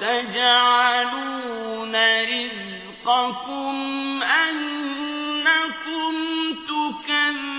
وَتَجْعَلُونَ رِزْقَكُمْ أَنَّكُمْ تُكَذِّبُونَ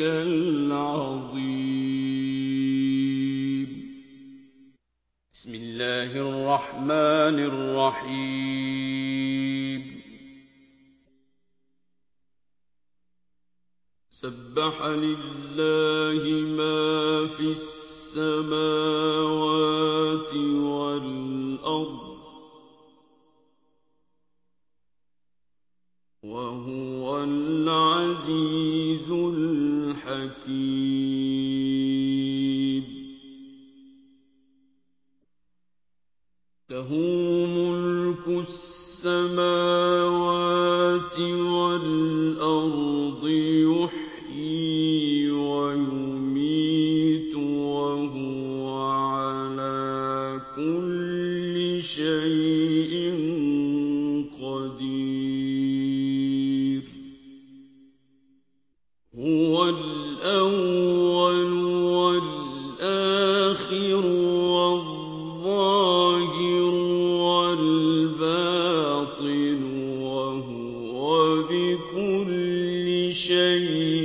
الْعَظِيمِ. بسم الله الرحمن الرحيم. سبح لله ما في السماوات الحكيم له ملك السماوات والأرض يحيي ويميت وهو على كل شيء إليه